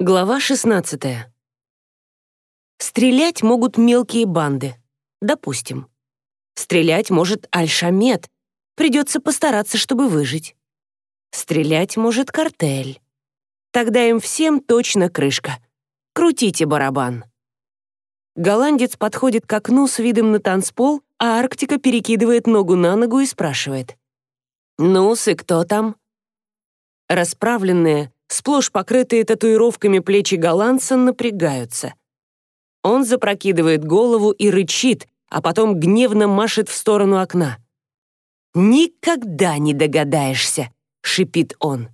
Глава 16. Стрелять могут мелкие банды. Допустим. Стрелять может Аль-Шамед. Придется постараться, чтобы выжить. Стрелять может картель. Тогда им всем точно крышка. Крутите барабан. Голландец подходит к окну с видом на танцпол, а Арктика перекидывает ногу на ногу и спрашивает. «Ну-с, и кто там?» Расправленные, сплошь покрытые татуировками плечи голландца напрягаются. Он запрокидывает голову и рычит, а потом гневно машет в сторону окна. «Никогда не догадаешься!» — шипит он.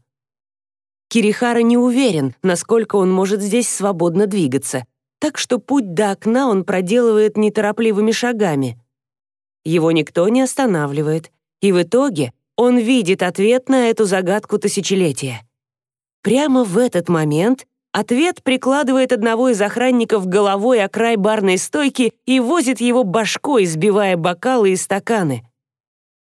Кирихара не уверен, насколько он может здесь свободно двигаться, так что путь до окна он проделывает неторопливыми шагами. Его никто не останавливает, и в итоге он видит ответ на эту загадку тысячелетия. Прямо в этот момент ответ прикладывает одного из охранников головой о край барной стойки и возит его башкой, сбивая бокалы и стаканы.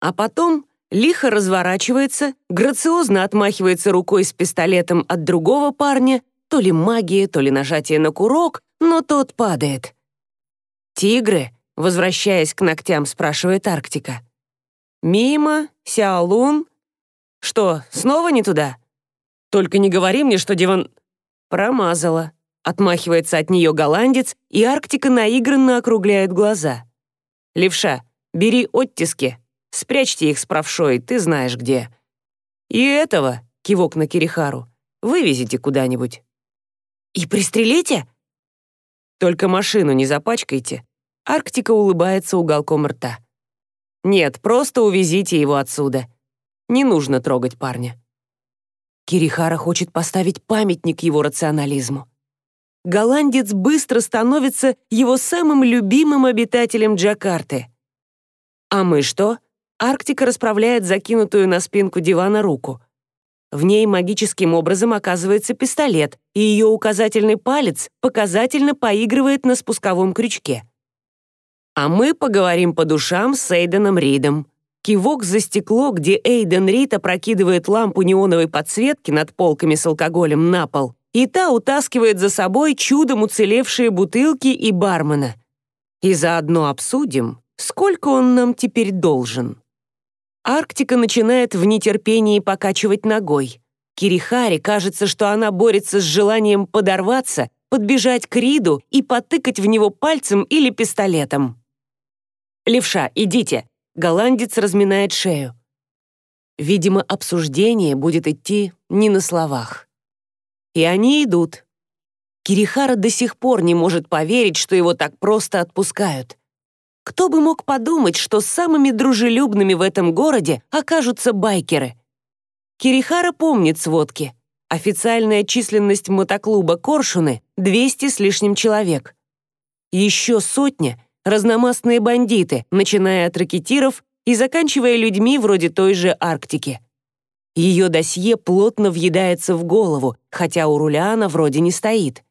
А потом лихо разворачивается, грациозно отмахивается рукой с пистолетом от другого парня, то ли магия, то ли нажатие на курок, но тот падает. «Тигры?» — возвращаясь к ногтям, спрашивает Арктика. «Мимо, Сяолун. Что, снова не туда?» Только не говори мне, что диван...» Промазала. Отмахивается от нее голландец, и Арктика наигранно округляет глаза. «Левша, бери оттиски. Спрячьте их с правшой, ты знаешь где. И этого, кивок на Кирихару, вывезите куда-нибудь». «И пристрелите?» «Только машину не запачкайте». Арктика улыбается уголком рта. «Нет, просто увезите его отсюда. Не нужно трогать парня». Кирихара хочет поставить памятник его рационализму. Голландец быстро становится его самым любимым обитателем Джакарты. А мы что? Арктика расправляет закинутую на спинку дивана руку. В ней магическим образом оказывается пистолет, и ее указательный палец показательно поигрывает на спусковом крючке. А мы поговорим по душам с Эйденом Ридом. Кивок за стекло, где Эйден Рид опрокидывает лампу неоновой подсветки над полками с алкоголем на пол, и та утаскивает за собой чудом уцелевшие бутылки и бармена. И заодно обсудим, сколько он нам теперь должен. Арктика начинает в нетерпении покачивать ногой. Кирихари кажется, что она борется с желанием подорваться, подбежать к Риду и потыкать в него пальцем или пистолетом. «Левша, идите!» Голландец разминает шею. Видимо, обсуждение будет идти не на словах. И они идут. Кирихара до сих пор не может поверить, что его так просто отпускают. Кто бы мог подумать, что самыми дружелюбными в этом городе окажутся байкеры? Кирихара помнит сводки. Официальная численность мотоклуба «Коршуны» — 200 с лишним человек. Еще сотня — разномастные бандиты, начиная от ракетиров и заканчивая людьми вроде той же Арктики. Ее досье плотно въедается в голову, хотя у руля она вроде не стоит.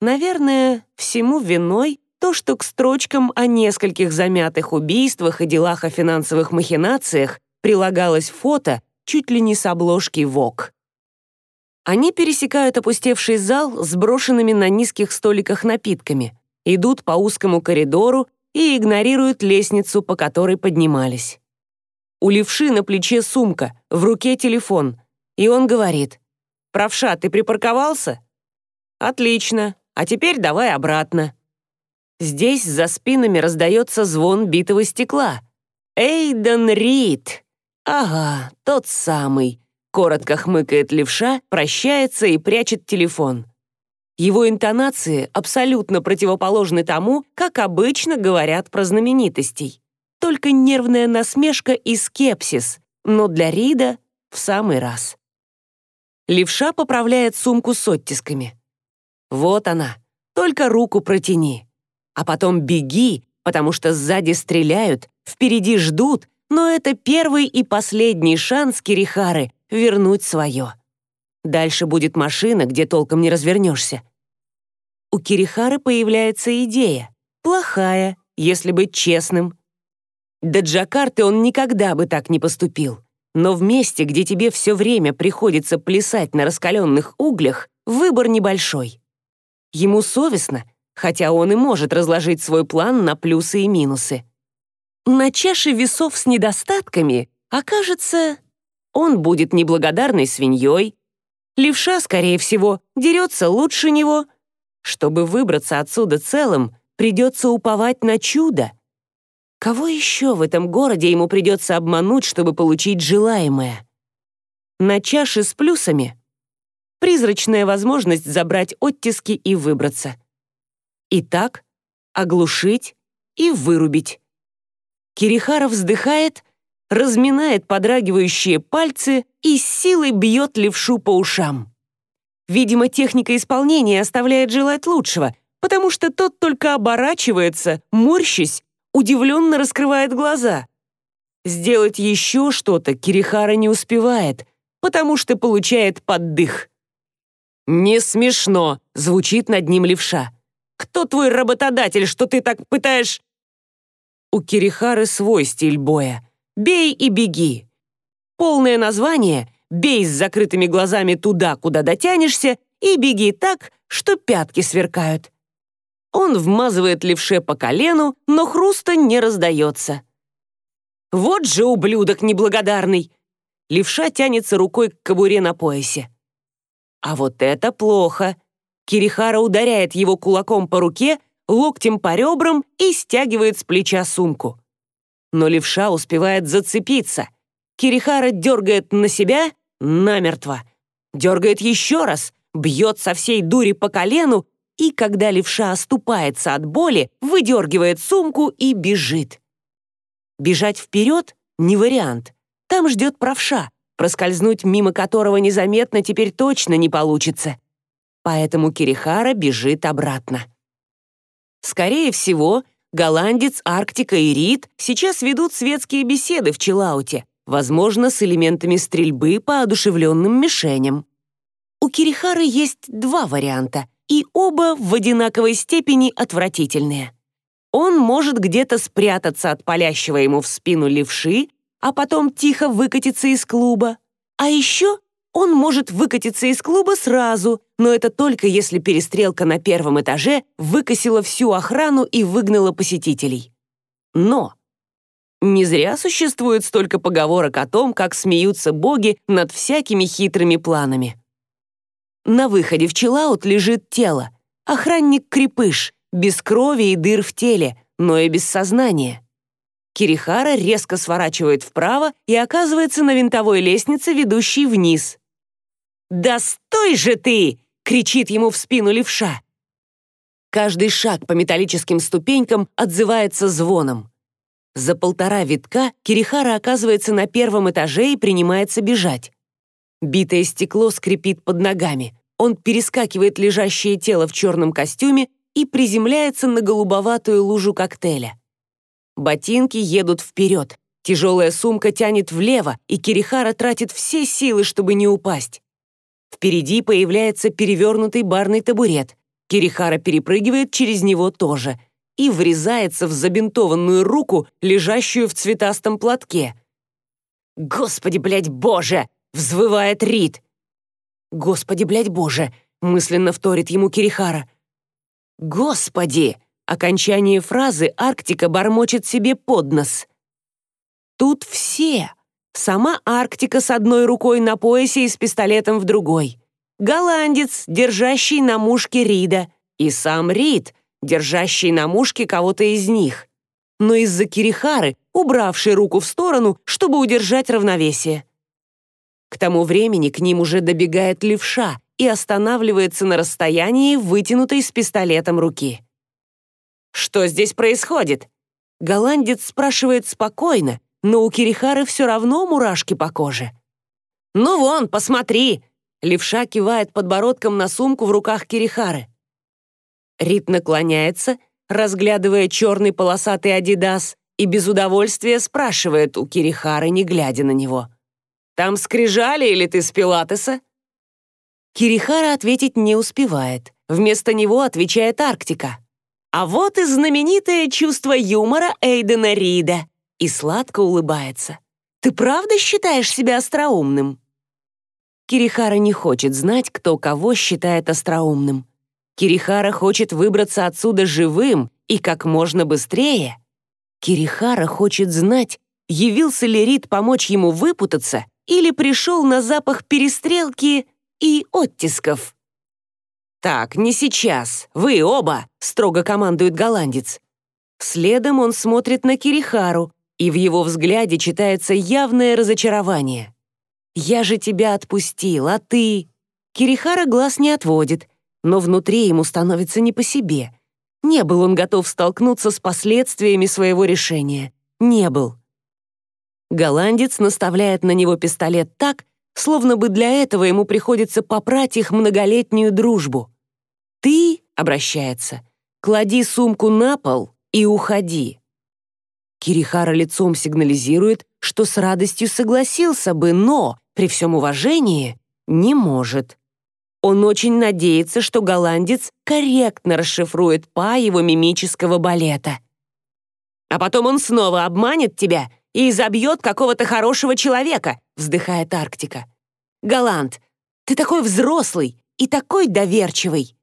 Наверное, всему виной то, что к строчкам о нескольких замятых убийствах и делах о финансовых махинациях прилагалось фото чуть ли не с обложки ВОК. Они пересекают опустевший зал с брошенными на низких столиках напитками идут по узкому коридору и игнорируют лестницу, по которой поднимались. У левши на плече сумка, в руке телефон, и он говорит, «Правша, ты припарковался?» «Отлично, а теперь давай обратно». Здесь за спинами раздается звон битого стекла. «Эйден Рид!» «Ага, тот самый», — коротко хмыкает левша, прощается и прячет телефон. Его интонации абсолютно противоположны тому, как обычно говорят про знаменитостей. Только нервная насмешка и скепсис, но для Рида в самый раз. Левша поправляет сумку с оттисками. Вот она, только руку протяни. А потом беги, потому что сзади стреляют, впереди ждут, но это первый и последний шанс Кирихары вернуть свое. Дальше будет машина, где толком не развернешься. У Кирихары появляется идея. Плохая, если быть честным. До Джакарты он никогда бы так не поступил. Но в месте, где тебе все время приходится плясать на раскаленных углях, выбор небольшой. Ему совестно, хотя он и может разложить свой план на плюсы и минусы. На чаше весов с недостатками окажется, он будет неблагодарной свиньей, левша, скорее всего, дерется лучше него. Чтобы выбраться отсюда целым, придется уповать на чудо. Кого еще в этом городе ему придется обмануть, чтобы получить желаемое? На чаше с плюсами призрачная возможность забрать оттиски и выбраться. Итак, оглушить и вырубить. Кирихара вздыхает, разминает подрагивающие пальцы и силой бьет левшу по ушам. Видимо, техника исполнения оставляет желать лучшего, потому что тот только оборачивается, морщись, удивленно раскрывает глаза. Сделать еще что-то Кирихара не успевает, потому что получает поддых. «Не смешно», — звучит над ним левша. «Кто твой работодатель, что ты так пытаешь...» У Кирихары свой стиль боя. «Бей и беги». Полное название «Бей с закрытыми глазами туда, куда дотянешься, и беги так, что пятки сверкают». Он вмазывает левше по колену, но хруста не раздается. «Вот же ублюдок неблагодарный!» Левша тянется рукой к кобуре на поясе. А вот это плохо. Кирихара ударяет его кулаком по руке, локтем по ребрам и стягивает с плеча сумку. Но левша успевает зацепиться. Кирихара дергает на себя намертво. Дергает еще раз, бьет со всей дури по колену, и когда левша оступается от боли, выдергивает сумку и бежит. Бежать вперед — не вариант. Там ждет правша, проскользнуть мимо которого незаметно теперь точно не получится. Поэтому Кирихара бежит обратно. Скорее всего, голландец, Арктика и Рид сейчас ведут светские беседы в Чилауте, возможно, с элементами стрельбы по одушевленным мишеням. У Кирихары есть два варианта, и оба в одинаковой степени отвратительные. Он может где-то спрятаться от палящего ему в спину левши а потом тихо выкатиться из клуба. А еще он может выкатиться из клуба сразу, но это только если перестрелка на первом этаже выкосила всю охрану и выгнала посетителей. Но не зря существует столько поговорок о том, как смеются боги над всякими хитрыми планами. На выходе в Чилаут лежит тело. Охранник-крепыш, без крови и дыр в теле, но и без сознания. Кирихара резко сворачивает вправо и оказывается на винтовой лестнице, ведущей вниз. «Да стой же ты!» — кричит ему в спину левша. Каждый шаг по металлическим ступенькам отзывается звоном. За полтора витка Кирихара оказывается на первом этаже и принимается бежать. Битое стекло скрипит под ногами. Он перескакивает лежащее тело в черном костюме и приземляется на голубоватую лужу коктейля. Ботинки едут вперед. Тяжелая сумка тянет влево, и Кирихара тратит все силы, чтобы не упасть. Впереди появляется перевернутый барный табурет. Кирихара перепрыгивает через него тоже и врезается в забинтованную руку, лежащую в цветастом платке. «Господи, блядь, боже!» — взвывает Рид. «Господи, блядь, боже!» — мысленно вторит ему Кирихара. «Господи!» Окончание фразы Арктика бормочет себе под нос. Тут все. Сама Арктика с одной рукой на поясе и с пистолетом в другой. Голландец, держащий на мушке Рида. И сам Рид, держащий на мушке кого-то из них. Но из-за Кирихары, убравший руку в сторону, чтобы удержать равновесие. К тому времени к ним уже добегает левша и останавливается на расстоянии вытянутой с пистолетом руки. Что здесь происходит?» Голландец спрашивает спокойно, но у Кирихары все равно мурашки по коже. «Ну вон, посмотри!» Левша кивает подбородком на сумку в руках Кирихары. Рит наклоняется, разглядывая черный полосатый адидас, и без удовольствия спрашивает у Кирихары, не глядя на него. «Там скрижали или ты с Пилатеса?» Кирихара ответить не успевает. Вместо него отвечает Арктика. А вот и знаменитое чувство юмора Эйдена Рида. И сладко улыбается. Ты правда считаешь себя остроумным? Кирихара не хочет знать, кто кого считает остроумным. Кирихара хочет выбраться отсюда живым и как можно быстрее. Кирихара хочет знать, явился ли Рид помочь ему выпутаться или пришел на запах перестрелки и оттисков. «Так, не сейчас. Вы оба!» — строго командует голландец. Следом он смотрит на Кирихару, и в его взгляде читается явное разочарование. «Я же тебя отпустил, а ты...» Кирихара глаз не отводит, но внутри ему становится не по себе. Не был он готов столкнуться с последствиями своего решения. Не был. Голландец наставляет на него пистолет так, словно бы для этого ему приходится попрать их многолетнюю дружбу. «Ты», — обращается, — «клади сумку на пол и уходи». Кирихара лицом сигнализирует, что с радостью согласился бы, но, при всем уважении, не может. Он очень надеется, что голландец корректно расшифрует па его мимического балета. «А потом он снова обманет тебя и изобьет какого-то хорошего человека», вздыхает Арктика. «Голланд, ты такой взрослый и такой доверчивый!»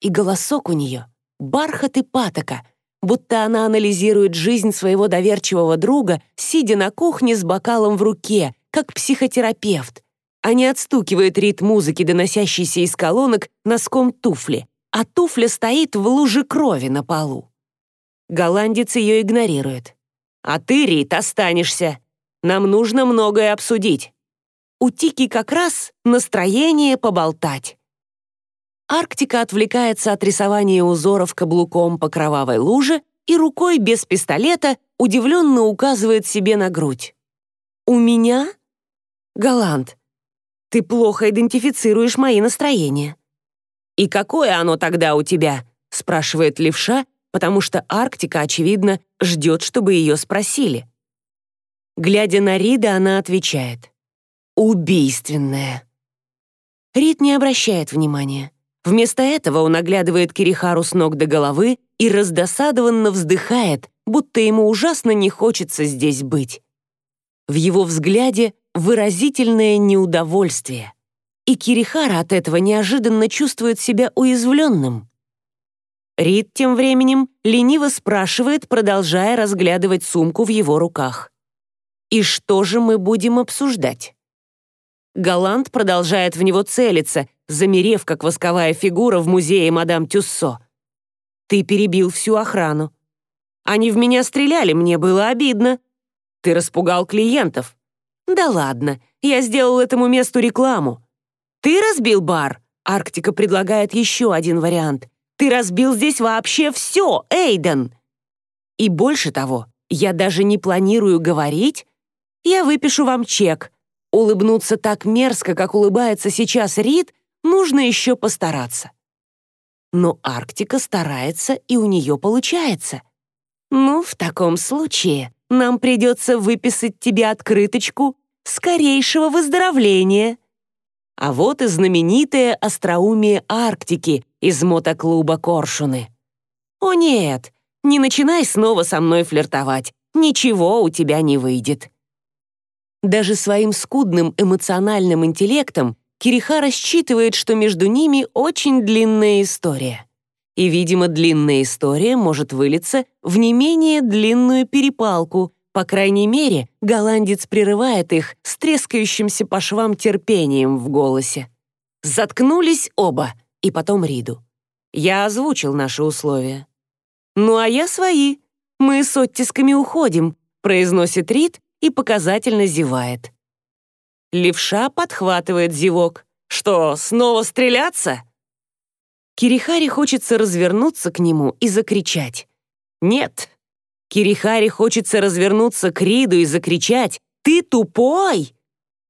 И голосок у нее — бархат и патока, будто она анализирует жизнь своего доверчивого друга, сидя на кухне с бокалом в руке, как психотерапевт, а не отстукивает ритм музыки, доносящейся из колонок, носком туфли, а туфля стоит в луже крови на полу. Голландец ее игнорирует. «А ты, Рит, останешься. Нам нужно многое обсудить». У Тики как раз настроение поболтать. Арктика отвлекается от рисования узоров каблуком по кровавой луже и рукой без пистолета удивленно указывает себе на грудь. «У меня?» «Голланд, ты плохо идентифицируешь мои настроения». «И какое оно тогда у тебя?» — спрашивает левша, потому что Арктика, очевидно, ждет, чтобы ее спросили. Глядя на Рида, она отвечает. «Убийственное». Рид не обращает внимания. Вместо этого он оглядывает Кирихару с ног до головы и раздосадованно вздыхает, будто ему ужасно не хочется здесь быть. В его взгляде выразительное неудовольствие. И Кирихара от этого неожиданно чувствует себя уязвленным. Рид тем временем лениво спрашивает, продолжая разглядывать сумку в его руках. «И что же мы будем обсуждать?» Галант продолжает в него целиться, замерев, как восковая фигура в музее мадам Тюссо. «Ты перебил всю охрану. Они в меня стреляли, мне было обидно. Ты распугал клиентов. «Да ладно, я сделал этому месту рекламу». «Ты разбил бар?» Арктика предлагает еще один вариант. «Ты разбил здесь вообще все, Эйден!» И больше того, я даже не планирую говорить. Я выпишу вам чек. Улыбнуться так мерзко, как улыбается сейчас Рид, нужно еще постараться. Но Арктика старается, и у нее получается. Ну, в таком случае нам придется выписать тебе открыточку скорейшего выздоровления. А вот и знаменитое остроумие Арктики из мотоклуба «Коршуны». О нет, не начинай снова со мной флиртовать, ничего у тебя не выйдет. Даже своим скудным эмоциональным интеллектом Кириха рассчитывает, что между ними очень длинная история. И, видимо, длинная история может вылиться в не менее длинную перепалку, по крайней мере, голландец прерывает их с трескающимся по швам терпением в голосе. Заткнулись оба, и потом Риду. Я озвучил наши условия. «Ну а я свои. Мы с оттисками уходим», произносит Рид и показательно зевает. Левша подхватывает зевок. «Что, снова стреляться?» Кирихари хочется развернуться к нему и закричать. «Нет, Кирихари хочется развернуться к Риду и закричать «Ты тупой!»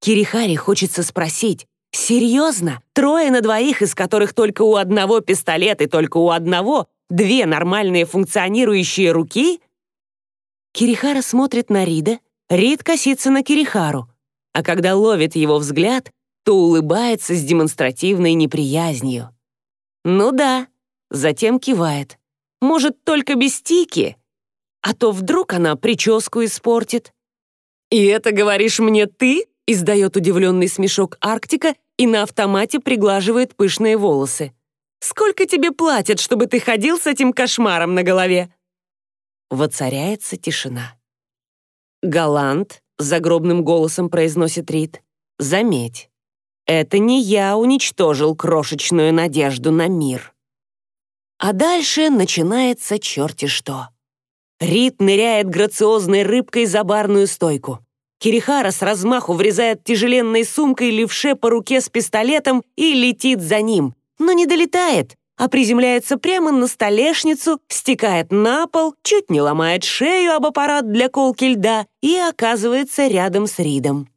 Кирихари хочется спросить «Серьезно? Трое на двоих, из которых только у одного пистолет и только у одного две нормальные функционирующие руки?» Кирихара смотрит на Рида, Рид косится на Кирихару, а когда ловит его взгляд, то улыбается с демонстративной неприязнью. «Ну да», затем кивает. «Может, только без тики?» а то вдруг она прическу испортит. «И это говоришь мне ты?» Издает удивленный смешок Арктика и на автомате приглаживает пышные волосы. «Сколько тебе платят, чтобы ты ходил с этим кошмаром на голове?» Воцаряется тишина. «Галант», — загробным голосом произносит Рид, — «заметь, это не я уничтожил крошечную надежду на мир». А дальше начинается черти что. Рид ныряет грациозной рыбкой за барную стойку. Кирихара с размаху врезает тяжеленной сумкой левше по руке с пистолетом и летит за ним, но не долетает, а приземляется прямо на столешницу, стекает на пол, чуть не ломает шею об аппарат для колки льда и оказывается рядом с Ридом.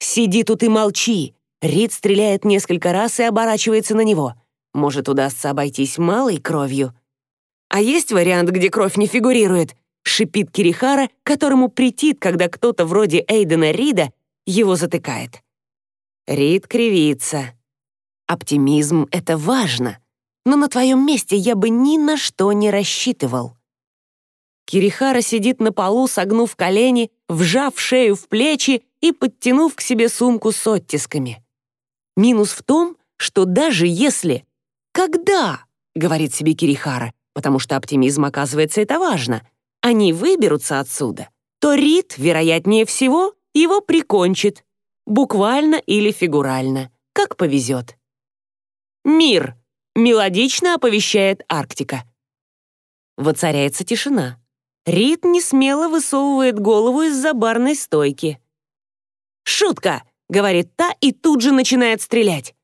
«Сиди тут и молчи!» Рид стреляет несколько раз и оборачивается на него. Может, удастся обойтись малой кровью. А есть вариант, где кровь не фигурирует? Шипит Кирихара, которому претит, когда кто-то вроде Эйдена Рида его затыкает. Рид кривится. Оптимизм — это важно, но на твоем месте я бы ни на что не рассчитывал. Кирихара сидит на полу, согнув колени, вжав шею в плечи и подтянув к себе сумку с оттисками. Минус в том, что даже если «Когда?» — говорит себе Кирихара, потому что оптимизм, оказывается, это важно. Они выберутся отсюда, то Рид, вероятнее всего, его прикончит. Буквально или фигурально, как повезет. «Мир!» — мелодично оповещает Арктика. Воцаряется тишина. Рид не смело высовывает голову из-за барной стойки. «Шутка!» — говорит та и тут же начинает стрелять.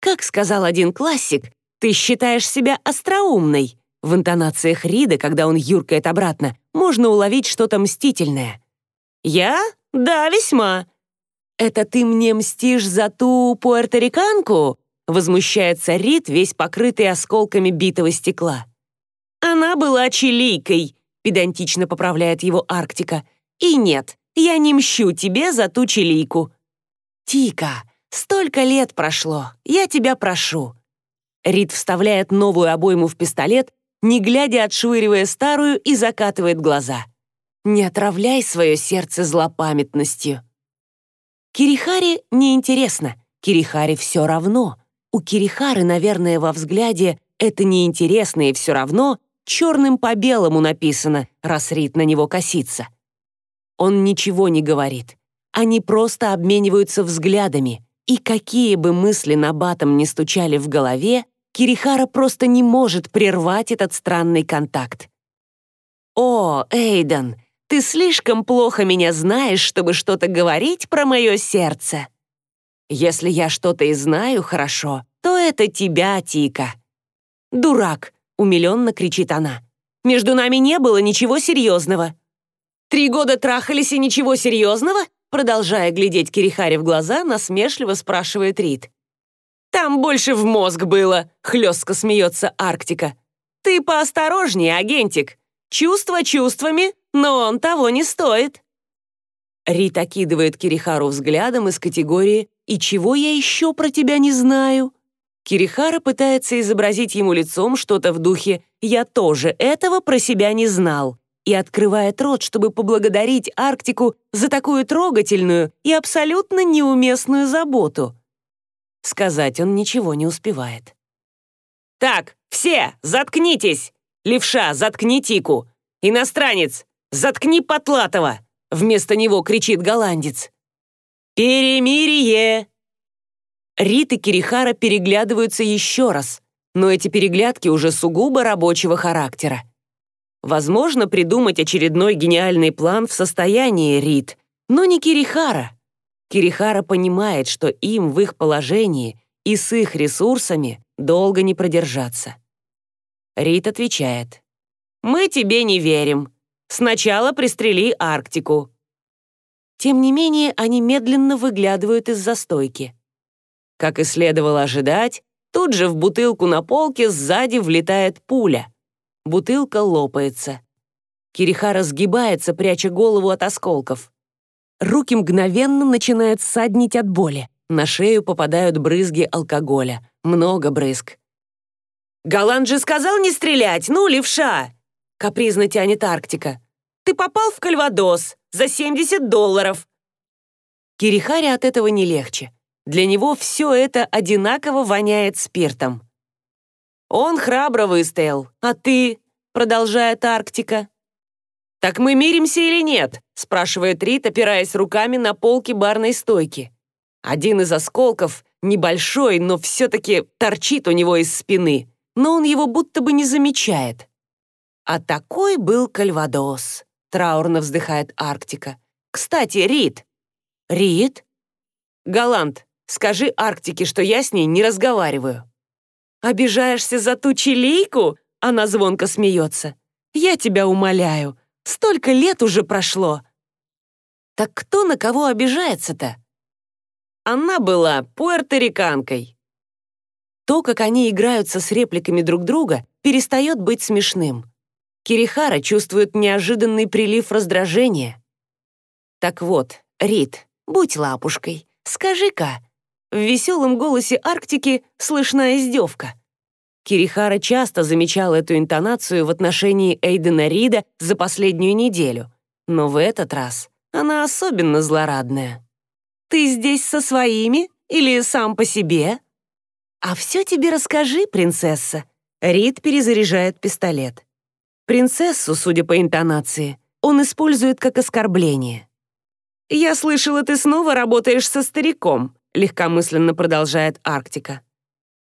Как сказал один классик, «Ты считаешь себя остроумной». В интонациях Рида, когда он юркает обратно, можно уловить что-то мстительное. «Я? Да, весьма». «Это ты мне мстишь за ту пуэрториканку?» Возмущается Рид, весь покрытый осколками битого стекла. «Она была чилийкой», — педантично поправляет его Арктика. «И нет, я не мщу тебе за ту чилийку». «Тика, столько лет прошло, я тебя прошу. Рид вставляет новую обойму в пистолет, не глядя отшвыривая старую и закатывает глаза. «Не отравляй свое сердце злопамятностью». Кирихаре неинтересно, Кирихаре все равно. У Кирихары, наверное, во взгляде это неинтересно и все равно черным по белому написано, раз Рид на него косится. Он ничего не говорит. Они просто обмениваются взглядами, и какие бы мысли на батом не стучали в голове, Кирихара просто не может прервать этот странный контакт. «О, Эйден, ты слишком плохо меня знаешь, чтобы что-то говорить про мое сердце. Если я что-то и знаю хорошо, то это тебя, Тика». «Дурак!» — умиленно кричит она. «Между нами не было ничего серьезного». «Три года трахались и ничего серьезного?» Продолжая глядеть Кирихаре в глаза, насмешливо спрашивает Рид. Там больше в мозг было, хлестко смеется Арктика. Ты поосторожнее, агентик. Чувства чувствами, но он того не стоит. Рит окидывает Кирихару взглядом из категории «И чего я еще про тебя не знаю?» Кирихара пытается изобразить ему лицом что-то в духе «Я тоже этого про себя не знал» и открывает рот, чтобы поблагодарить Арктику за такую трогательную и абсолютно неуместную заботу. Сказать он ничего не успевает. «Так, все, заткнитесь! Левша, заткни Тику! Иностранец, заткни Потлатова!» Вместо него кричит голландец. «Перемирие!» Рит и Кирихара переглядываются еще раз, но эти переглядки уже сугубо рабочего характера. Возможно, придумать очередной гениальный план в состоянии Рит, но не Кирихара. Кирихара понимает, что им в их положении и с их ресурсами долго не продержаться. Рит отвечает. «Мы тебе не верим. Сначала пристрели Арктику». Тем не менее, они медленно выглядывают из застойки. Как и следовало ожидать, тут же в бутылку на полке сзади влетает пуля. Бутылка лопается. Кирихара сгибается, пряча голову от осколков. Руки мгновенно начинают ссаднить от боли. На шею попадают брызги алкоголя. Много брызг. «Голланд же сказал не стрелять! Ну, левша!» Капризно тянет Арктика. «Ты попал в Кальвадос за 70 долларов!» Кирихаре от этого не легче. Для него все это одинаково воняет спиртом. Он храбро выстоял, а ты, продолжает Арктика. «Так мы миримся или нет?» — спрашивает Рит, опираясь руками на полки барной стойки. Один из осколков, небольшой, но все-таки торчит у него из спины, но он его будто бы не замечает. А такой был Кальвадос, траурно вздыхает Арктика. Кстати, Рит. Рит? Галант, скажи Арктике, что я с ней не разговариваю. Обижаешься за ту чилийку? Она звонко смеется. Я тебя умоляю, столько лет уже прошло. Так кто на кого обижается-то? Она была пуэрториканкой. То, как они играются с репликами друг друга, перестает быть смешным. Кирихара чувствует неожиданный прилив раздражения. Так вот, Рит, будь лапушкой, скажи-ка. В веселом голосе Арктики слышна издевка. Кирихара часто замечал эту интонацию в отношении Эйдена Рида за последнюю неделю, но в этот раз она особенно злорадная. Ты здесь со своими или сам по себе?» «А все тебе расскажи, принцесса». Рид перезаряжает пистолет. Принцессу, судя по интонации, он использует как оскорбление. «Я слышала, ты снова работаешь со стариком», легкомысленно продолжает Арктика.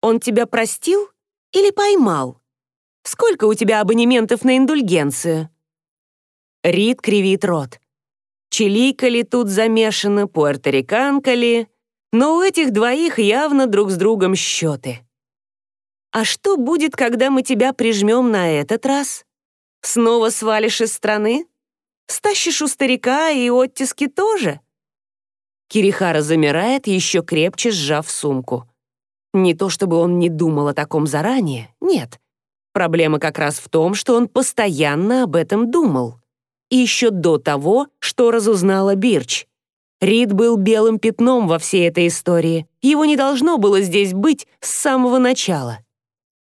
«Он тебя простил или поймал? Сколько у тебя абонементов на индульгенцию?» Рид кривит рот. Чилийка ли тут замешана, пуэрториканка ли? Но у этих двоих явно друг с другом счеты. А что будет, когда мы тебя прижмем на этот раз? Снова свалишь из страны? Стащишь у старика и оттиски тоже? Кирихара замирает, еще крепче сжав сумку. Не то чтобы он не думал о таком заранее, нет. Проблема как раз в том, что он постоянно об этом думал еще до того, что разузнала Бирч. Рид был белым пятном во всей этой истории. Его не должно было здесь быть с самого начала.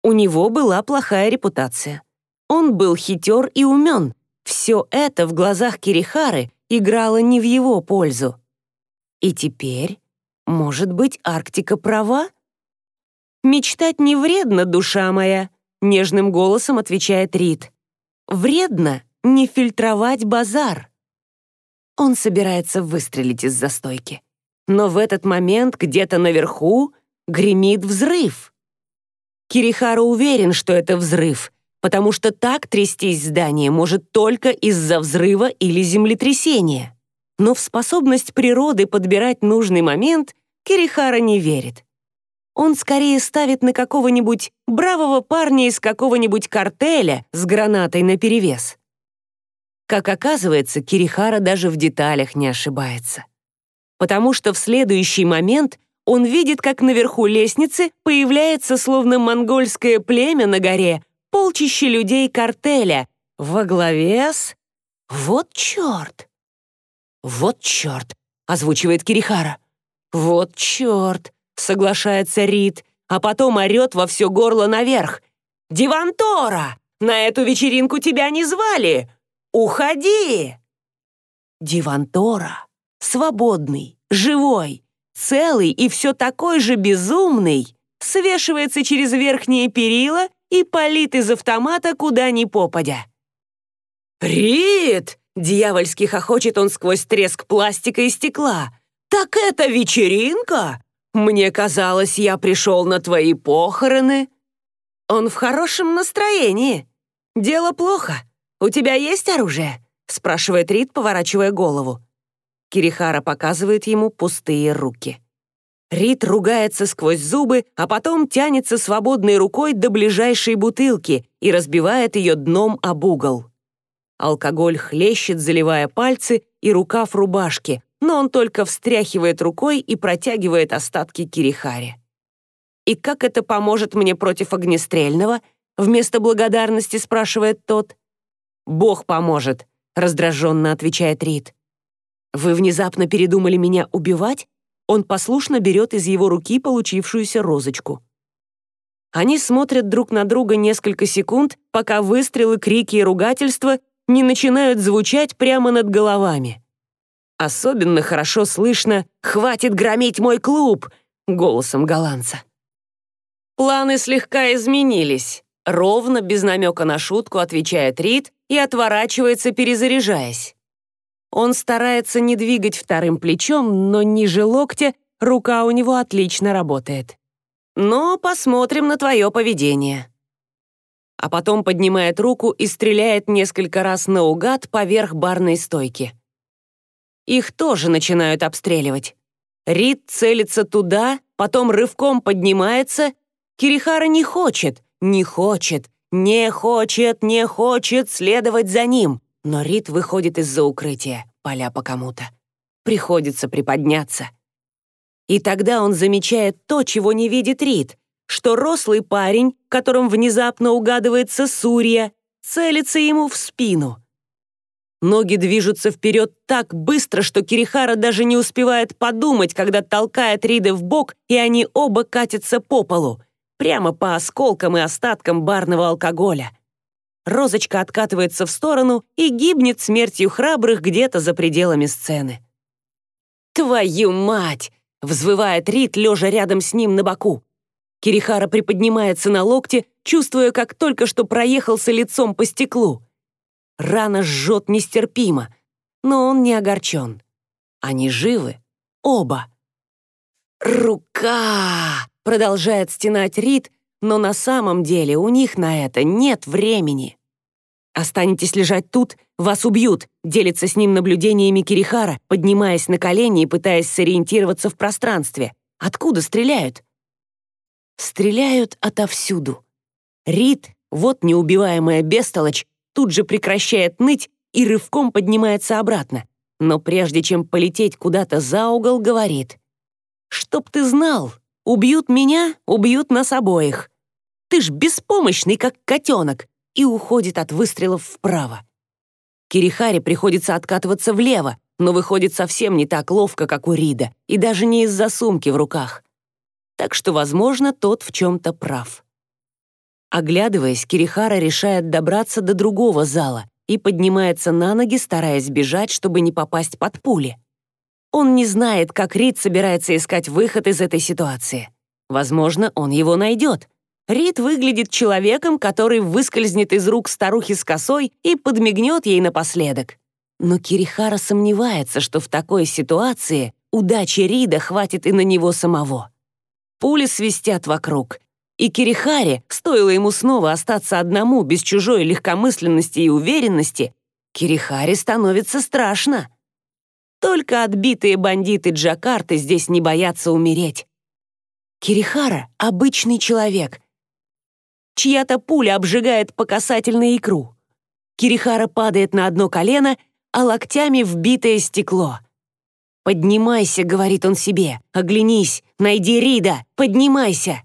У него была плохая репутация. Он был хитер и умен. Все это в глазах Кирихары играло не в его пользу. И теперь, может быть, Арктика права? «Мечтать не вредно, душа моя», — нежным голосом отвечает Рид. «Вредно не фильтровать базар. Он собирается выстрелить из застойки. Но в этот момент где-то наверху гремит взрыв. Кирихара уверен, что это взрыв, потому что так трястись здание может только из-за взрыва или землетрясения. Но в способность природы подбирать нужный момент Кирихара не верит. Он скорее ставит на какого-нибудь бравого парня из какого-нибудь картеля с гранатой наперевес. Как оказывается, Кирихара даже в деталях не ошибается. Потому что в следующий момент он видит, как наверху лестницы появляется словно монгольское племя на горе, полчище людей картеля, во главе с... Вот черт! Вот черт! озвучивает Кирихара. Вот черт! соглашается Рид, а потом орет во все горло наверх. «Дивантора! На эту вечеринку тебя не звали! «Уходи!» Дивантора, свободный, живой, целый и все такой же безумный, свешивается через верхние перила и палит из автомата куда ни попадя. «Рит!» — дьявольски хохочет он сквозь треск пластика и стекла. «Так это вечеринка? Мне казалось, я пришел на твои похороны». Он в хорошем настроении. Дело плохо. «У тебя есть оружие?» — спрашивает Рид, поворачивая голову. Кирихара показывает ему пустые руки. Рид ругается сквозь зубы, а потом тянется свободной рукой до ближайшей бутылки и разбивает ее дном об угол. Алкоголь хлещет, заливая пальцы и рукав рубашки, но он только встряхивает рукой и протягивает остатки Кирихаре. «И как это поможет мне против огнестрельного?» Вместо благодарности спрашивает тот. «Бог поможет», — раздраженно отвечает Рид. «Вы внезапно передумали меня убивать?» Он послушно берет из его руки получившуюся розочку. Они смотрят друг на друга несколько секунд, пока выстрелы, крики и ругательства не начинают звучать прямо над головами. Особенно хорошо слышно «Хватит громить мой клуб!» голосом голландца. Планы слегка изменились. Ровно, без намека на шутку, отвечает Рид и отворачивается, перезаряжаясь. Он старается не двигать вторым плечом, но ниже локтя рука у него отлично работает. Но посмотрим на твое поведение. А потом поднимает руку и стреляет несколько раз наугад поверх барной стойки. Их тоже начинают обстреливать. Рид целится туда, потом рывком поднимается. Кирихара не хочет, не хочет, не хочет, не хочет следовать за ним. Но Рид выходит из-за укрытия, поля по кому-то. Приходится приподняться. И тогда он замечает то, чего не видит Рид, что рослый парень, которым внезапно угадывается Сурья, целится ему в спину. Ноги движутся вперед так быстро, что Кирихара даже не успевает подумать, когда толкает Рида в бок, и они оба катятся по полу, прямо по осколкам и остаткам барного алкоголя. Розочка откатывается в сторону и гибнет смертью храбрых где-то за пределами сцены. «Твою мать!» — взвывает Рид, лежа рядом с ним на боку. Кирихара приподнимается на локте, чувствуя, как только что проехался лицом по стеклу. Рана жжет нестерпимо, но он не огорчен. Они живы, оба. «Рука!» — продолжает стенать Рид, но на самом деле у них на это нет времени. «Останетесь лежать тут, вас убьют», делится с ним наблюдениями Кирихара, поднимаясь на колени и пытаясь сориентироваться в пространстве. «Откуда стреляют?» Стреляют отовсюду. Рид, вот неубиваемая бестолочь, тут же прекращает ныть и рывком поднимается обратно. Но прежде чем полететь куда-то за угол, говорит. «Чтоб ты знал, убьют меня, убьют нас обоих. Ты ж беспомощный, как котенок и уходит от выстрелов вправо. Кирихаре приходится откатываться влево, но выходит совсем не так ловко, как у Рида, и даже не из-за сумки в руках. Так что, возможно, тот в чем-то прав. Оглядываясь, Кирихара решает добраться до другого зала и поднимается на ноги, стараясь бежать, чтобы не попасть под пули. Он не знает, как Рид собирается искать выход из этой ситуации. Возможно, он его найдет, Рид выглядит человеком, который выскользнет из рук старухи с косой и подмигнет ей напоследок. Но Кирихара сомневается, что в такой ситуации удачи Рида хватит и на него самого. Пули свистят вокруг. И Кирихаре, стоило ему снова остаться одному, без чужой легкомысленности и уверенности, Кирихаре становится страшно. Только отбитые бандиты Джакарты здесь не боятся умереть. Кирихара — обычный человек — Чья-то пуля обжигает по касательной икру. Кирихара падает на одно колено, а локтями вбитое стекло. «Поднимайся», — говорит он себе, — «оглянись, найди Рида, поднимайся».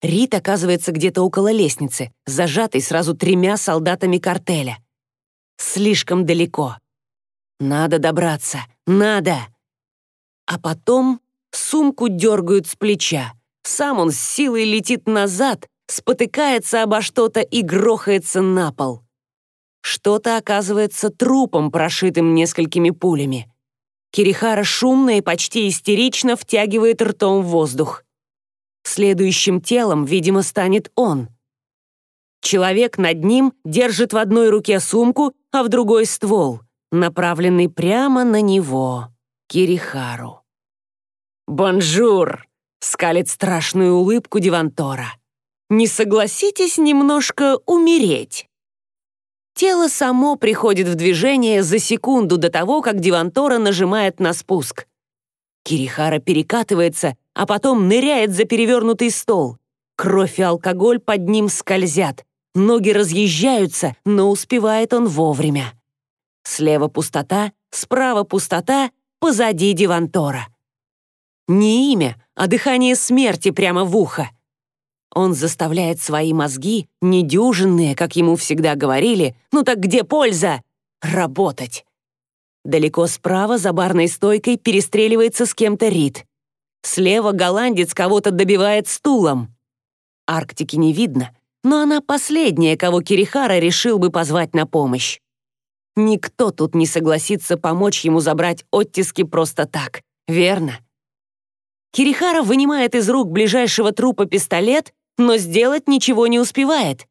Рид оказывается где-то около лестницы, зажатый сразу тремя солдатами картеля. Слишком далеко. Надо добраться, надо. А потом сумку дергают с плеча. Сам он с силой летит назад, спотыкается обо что-то и грохается на пол. Что-то оказывается трупом, прошитым несколькими пулями. Кирихара шумно и почти истерично втягивает ртом воздух. Следующим телом, видимо, станет он. Человек над ним держит в одной руке сумку, а в другой ствол, направленный прямо на него, Кирихару. «Bonjour!» — скалит страшную улыбку Дивантора не согласитесь немножко умереть?» Тело само приходит в движение за секунду до того, как Дивантора нажимает на спуск. Кирихара перекатывается, а потом ныряет за перевернутый стол. Кровь и алкоголь под ним скользят. Ноги разъезжаются, но успевает он вовремя. Слева пустота, справа пустота, позади Дивантора. Не имя, а дыхание смерти прямо в ухо. Он заставляет свои мозги, недюжинные, как ему всегда говорили, «Ну так где польза?» Работать. Далеко справа за барной стойкой перестреливается с кем-то Рид. Слева голландец кого-то добивает стулом. Арктики не видно, но она последняя, кого Кирихара решил бы позвать на помощь. Никто тут не согласится помочь ему забрать оттиски просто так, верно? Кирихара вынимает из рук ближайшего трупа пистолет, но сделать ничего не успевает.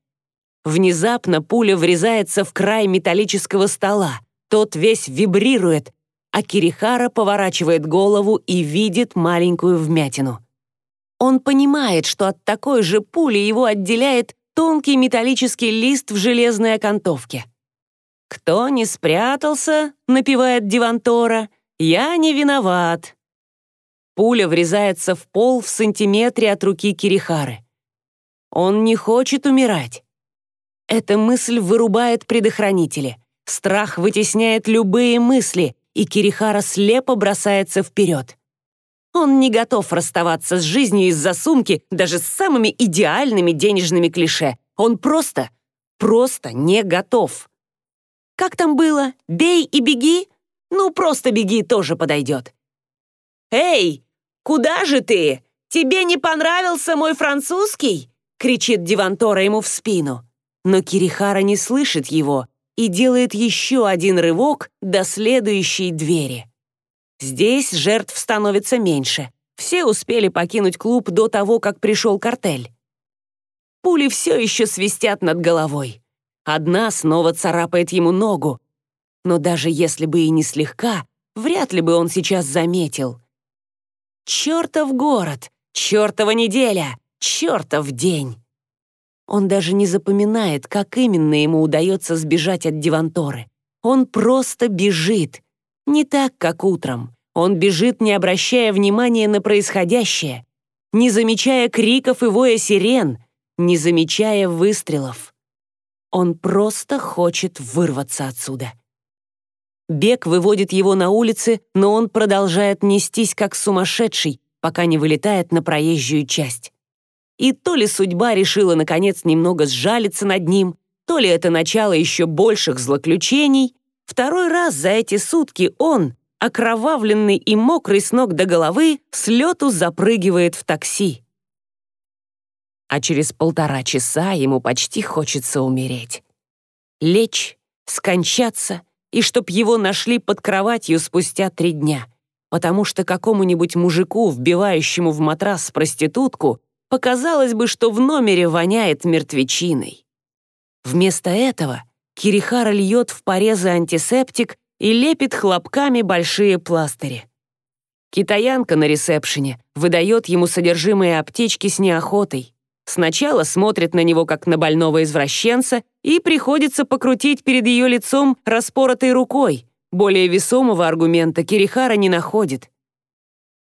Внезапно пуля врезается в край металлического стола. Тот весь вибрирует, а Кирихара поворачивает голову и видит маленькую вмятину. Он понимает, что от такой же пули его отделяет тонкий металлический лист в железной окантовке. «Кто не спрятался», — напевает Дивантора, — «я не виноват». Пуля врезается в пол в сантиметре от руки Кирихары. Он не хочет умирать. Эта мысль вырубает предохранители. Страх вытесняет любые мысли, и Кирихара слепо бросается вперед. Он не готов расставаться с жизнью из-за сумки, даже с самыми идеальными денежными клише. Он просто, просто не готов. Как там было? Бей и беги? Ну, просто беги тоже подойдет. «Эй, куда же ты? Тебе не понравился мой французский?» Кричит Дивантора ему в спину. Но Кирихара не слышит его и делает еще один рывок до следующей двери. Здесь жертв становится меньше. Все успели покинуть клуб до того, как пришел картель. Пули все еще свистят над головой. Одна снова царапает ему ногу. Но даже если бы и не слегка, вряд ли бы он сейчас заметил. Чертов город, чертова неделя, чертов день. Он даже не запоминает, как именно ему удается сбежать от Диванторы. Он просто бежит. Не так, как утром. Он бежит, не обращая внимания на происходящее, не замечая криков и воя сирен, не замечая выстрелов. Он просто хочет вырваться отсюда. Бег выводит его на улицы, но он продолжает нестись как сумасшедший, пока не вылетает на проезжую часть. И то ли судьба решила, наконец, немного сжалиться над ним, то ли это начало еще больших злоключений, второй раз за эти сутки он, окровавленный и мокрый с ног до головы, с лету запрыгивает в такси. А через полтора часа ему почти хочется умереть. Лечь, скончаться, и чтоб его нашли под кроватью спустя три дня, потому что какому-нибудь мужику, вбивающему в матрас проститутку, показалось бы, что в номере воняет мертвечиной. Вместо этого Кирихара льет в порезы антисептик и лепит хлопками большие пластыри. Китаянка на ресепшене выдает ему содержимое аптечки с неохотой. Сначала смотрит на него как на больного извращенца и приходится покрутить перед ее лицом распоротой рукой. Более весомого аргумента Кирихара не находит.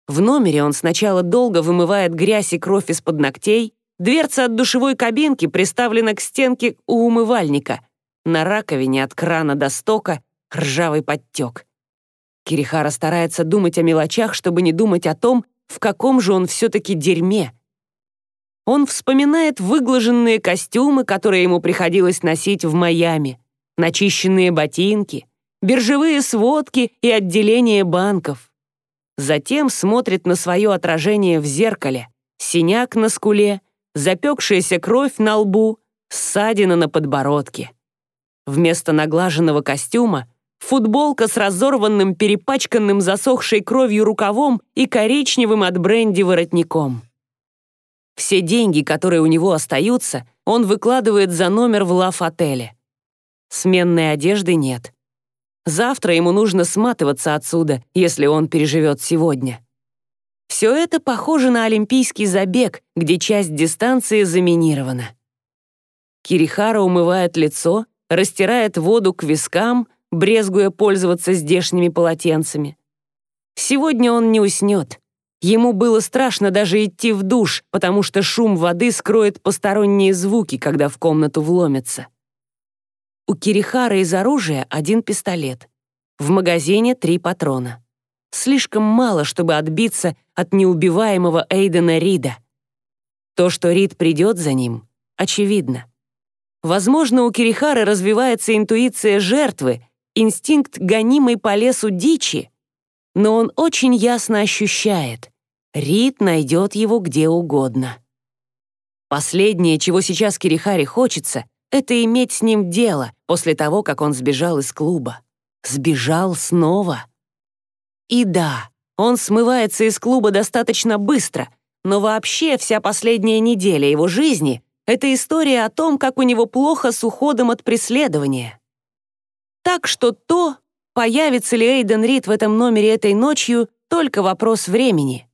В номере он сначала долго вымывает грязь и кровь из-под ногтей, дверца от душевой кабинки приставлена к стенке у умывальника. На раковине от крана до стока ржавый подтек. Кирихара старается думать о мелочах, чтобы не думать о том, в каком же он все-таки дерьме. Он вспоминает выглаженные костюмы, которые ему приходилось носить в Майами, начищенные ботинки, биржевые сводки и отделение банков. Затем смотрит на свое отражение в зеркале, синяк на скуле, запекшаяся кровь на лбу, ссадина на подбородке. Вместо наглаженного костюма футболка с разорванным, перепачканным засохшей кровью рукавом и коричневым от бренди воротником. Все деньги, которые у него остаются, он выкладывает за номер в лав-отеле. Сменной одежды нет. Завтра ему нужно сматываться отсюда, если он переживет сегодня. Все это похоже на олимпийский забег, где часть дистанции заминирована. Кирихара умывает лицо, растирает воду к вискам, брезгуя пользоваться здешними полотенцами. Сегодня он не уснет. Ему было страшно даже идти в душ, потому что шум воды скроет посторонние звуки, когда в комнату вломятся. У Кирихара из оружия один пистолет. В магазине три патрона. Слишком мало, чтобы отбиться от неубиваемого Эйдена Рида. То, что Рид придет за ним, очевидно. Возможно, у Кирихары развивается интуиция жертвы, инстинкт гонимой по лесу дичи, но он очень ясно ощущает, Рид найдет его где угодно. Последнее, чего сейчас Кирихаре хочется, это иметь с ним дело после того, как он сбежал из клуба. Сбежал снова. И да, он смывается из клуба достаточно быстро, но вообще вся последняя неделя его жизни — это история о том, как у него плохо с уходом от преследования. Так что то, появится ли Эйден Рид в этом номере этой ночью, только вопрос времени.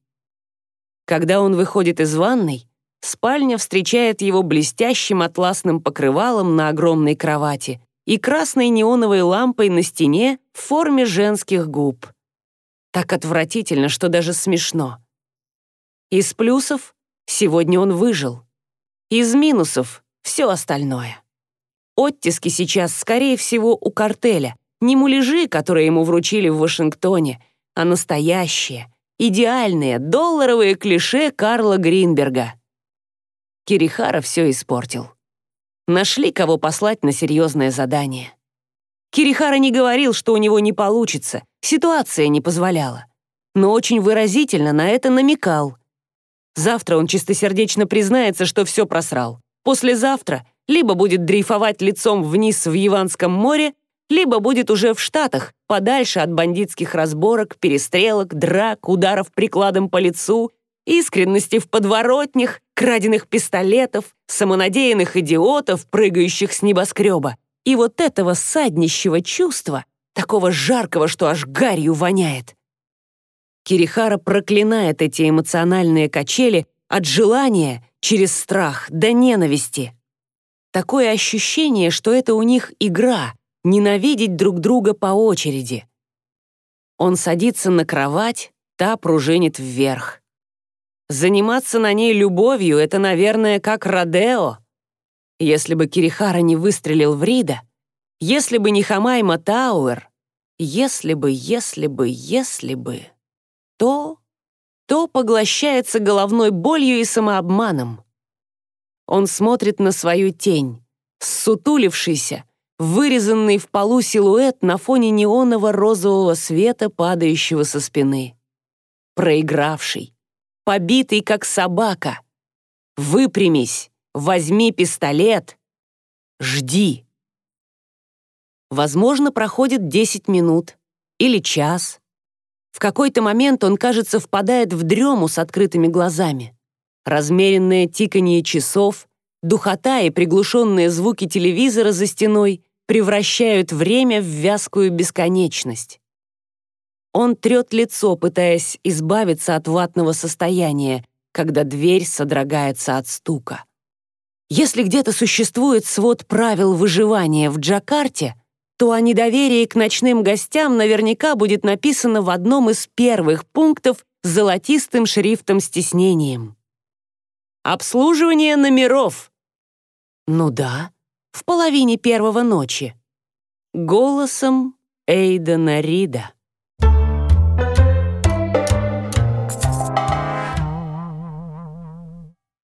Когда он выходит из ванной, спальня встречает его блестящим атласным покрывалом на огромной кровати и красной неоновой лампой на стене в форме женских губ. Так отвратительно, что даже смешно. Из плюсов сегодня он выжил. Из минусов все остальное. Оттиски сейчас, скорее всего, у картеля. Не муляжи, которые ему вручили в Вашингтоне, а настоящие, идеальные, долларовые клише Карла Гринберга. Кирихара все испортил. Нашли, кого послать на серьезное задание. Кирихара не говорил, что у него не получится, ситуация не позволяла. Но очень выразительно на это намекал. Завтра он чистосердечно признается, что все просрал. Послезавтра либо будет дрейфовать лицом вниз в Яванском море, либо будет уже в Штатах, подальше от бандитских разборок, перестрелок, драк, ударов прикладом по лицу, искренности в подворотнях, краденных пистолетов, самонадеянных идиотов, прыгающих с небоскреба. И вот этого саднищего чувства, такого жаркого, что аж гарью воняет. Кирихара проклинает эти эмоциональные качели от желания через страх до ненависти. Такое ощущение, что это у них игра — ненавидеть друг друга по очереди. Он садится на кровать, та пружинит вверх. Заниматься на ней любовью — это, наверное, как Родео. Если бы Кирихара не выстрелил в Рида, если бы не Хамайма Тауэр, если бы, если бы, если бы, то... то поглощается головной болью и самообманом. Он смотрит на свою тень, ссутулившийся, вырезанный в полу силуэт на фоне неонового розового света, падающего со спины. Проигравший, побитый, как собака. Выпрямись, возьми пистолет, жди. Возможно, проходит 10 минут или час. В какой-то момент он, кажется, впадает в дрему с открытыми глазами. Размеренное тиканье часов, духота и приглушенные звуки телевизора за стеной превращают время в вязкую бесконечность. Он трет лицо, пытаясь избавиться от ватного состояния, когда дверь содрогается от стука. Если где-то существует свод правил выживания в Джакарте, то о недоверии к ночным гостям наверняка будет написано в одном из первых пунктов с золотистым шрифтом-стеснением. Обслуживание номеров. Ну да, в половине первого ночи. Голосом Эйдена Рида.